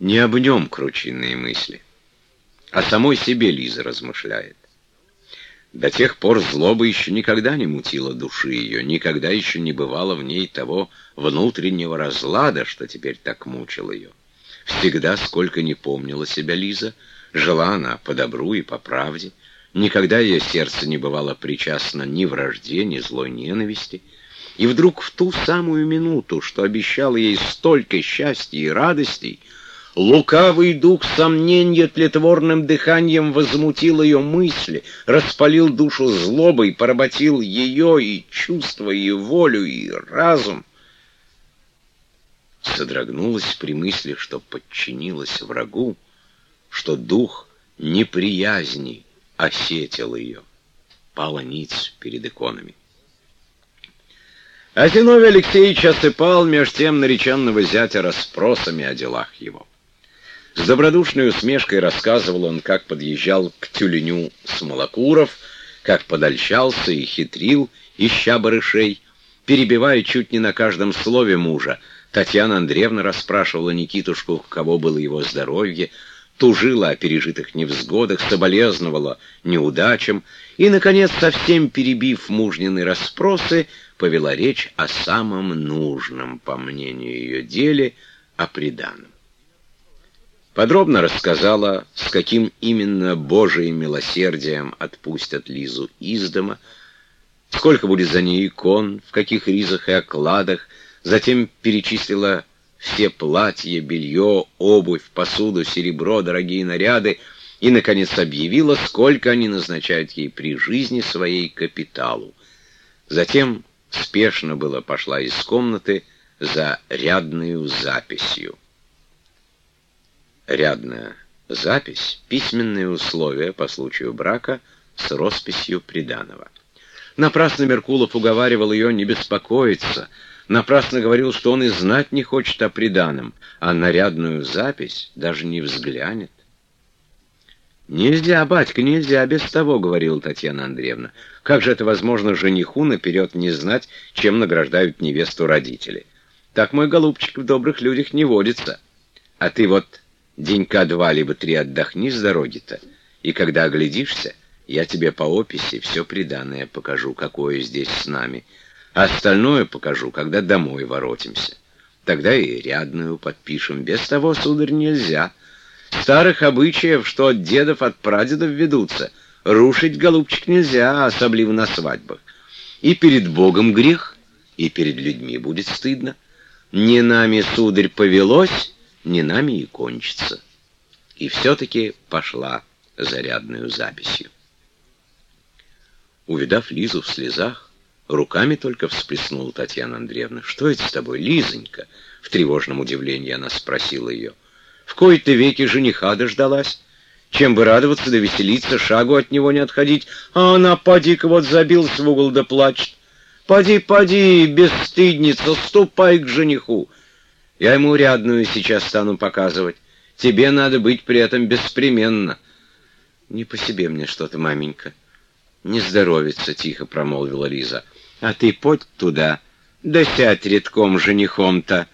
Не об нем кручинные мысли. О самой себе Лиза размышляет. До тех пор злоба еще никогда не мутила души ее, никогда еще не бывало в ней того внутреннего разлада, что теперь так мучил ее. Всегда, сколько не помнила себя Лиза, жила она по добру и по правде, никогда ее сердце не бывало причастно ни вражде, ни злой ненависти, и вдруг в ту самую минуту, что обещал ей столько счастья и радостей, Лукавый дух сомнения тлетворным дыханием возмутил ее мысли, распалил душу злобой, поработил ее и чувства, и волю, и разум. Содрогнулась при мысли, что подчинилась врагу, что дух неприязни осетил ее. Пала ниц перед иконами. А Зиновий Алексеевич осыпал меж тем нареченного зятя расспросами о делах его. С добродушной усмешкой рассказывал он, как подъезжал к тюленю Смолокуров, как подольщался и хитрил, ища барышей, перебивая чуть не на каждом слове мужа. Татьяна Андреевна расспрашивала Никитушку, кого было его здоровье, тужила о пережитых невзгодах, соболезновала неудачам и, наконец, совсем перебив мужнины расспросы, повела речь о самом нужном, по мнению ее, деле, о преданном. Подробно рассказала, с каким именно Божиим милосердием отпустят Лизу из дома, сколько будет за ней икон, в каких ризах и окладах, затем перечислила все платья, белье, обувь, посуду, серебро, дорогие наряды и, наконец, объявила, сколько они назначают ей при жизни своей капиталу. Затем спешно было пошла из комнаты за рядную записью. Рядная запись — письменные условия по случаю брака с росписью приданого. Напрасно Меркулов уговаривал ее не беспокоиться, напрасно говорил, что он и знать не хочет о приданом, а нарядную запись даже не взглянет. «Нельзя, батька, нельзя без того», — говорила Татьяна Андреевна. «Как же это возможно жениху наперед не знать, чем награждают невесту родители? Так мой голубчик в добрых людях не водится. А ты вот Денька два либо три отдохни с дороги-то, и когда оглядишься, я тебе по описи все приданное покажу, какое здесь с нами. А остальное покажу, когда домой воротимся. Тогда и рядную подпишем. Без того, сударь, нельзя. Старых обычаев, что от дедов, от прадедов ведутся, рушить, голубчик, нельзя, особливо на свадьбах. И перед Богом грех, и перед людьми будет стыдно. Не нами, сударь, повелось, не нами и кончится. И все-таки пошла зарядную записью. Увидав Лизу в слезах, руками только всплеснула Татьяна Андреевна. «Что это с тобой, Лизонька?» В тревожном удивлении она спросила ее. «В кои-то веки жениха дождалась? Чем бы радоваться да веселиться, шагу от него не отходить, а она, поди-ка, вот забилась в угол да плачет. Поди, поди, бесстыдница, ступай к жениху. Я ему рядную сейчас стану показывать. Тебе надо быть при этом беспременно. Не по себе мне что-то, маменька. Не здоровится, тихо промолвила Лиза. А ты подь туда, да сядь редком женихом-то.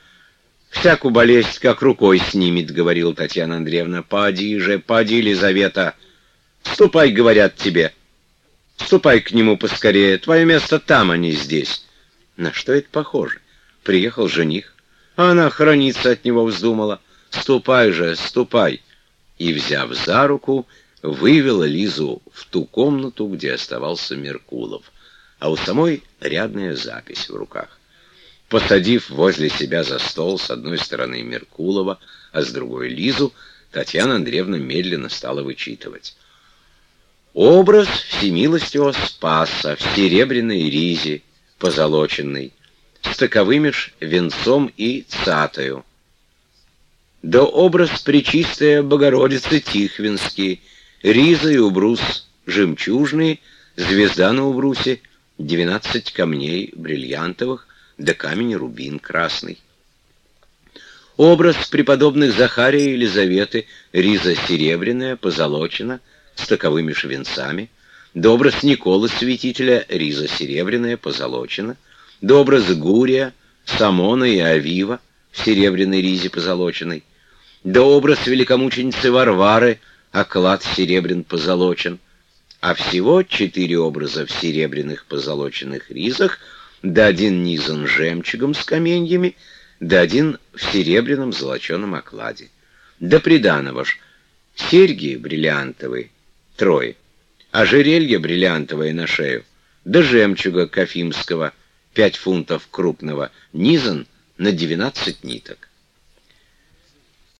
Всякую болезнь как рукой снимет, говорила Татьяна Андреевна. Поди же, поди, Лизавета. Ступай, говорят тебе. Ступай к нему поскорее. Твое место там, а не здесь. На что это похоже? Приехал жених она храниться от него вздумала. «Ступай же, ступай!» И, взяв за руку, вывела Лизу в ту комнату, где оставался Меркулов, а у самой рядная запись в руках. Посадив возле себя за стол с одной стороны Меркулова, а с другой Лизу, Татьяна Андреевна медленно стала вычитывать. Образ всемилостивого Спаса в серебряной ризе, позолоченной, с таковыми ж венцом и цатою. Да образ Пречистая Богородицы Тихвинский, риза и убрус жемчужный, звезда на убрусе, двенадцать камней бриллиантовых, да камень рубин красный. Образ преподобных Захария и Елизаветы, риза серебряная, позолочена, с таковыми венцами, да образ Николы Святителя, риза серебряная, позолочена, образа Гурия, Самона и Авива в серебряной ризе позолоченной, да образ великомученицы Варвары, оклад серебрян позолочен, а всего четыре образа в серебряных позолоченных ризах, да один низан жемчугом с каменьями, да один в серебряном золоченом окладе. Да приданого ж серьги бриллиантовые, трое, ожерелье бриллиантовое на шею, да жемчуга кофимского, пять фунтов крупного, низан на двенадцать ниток.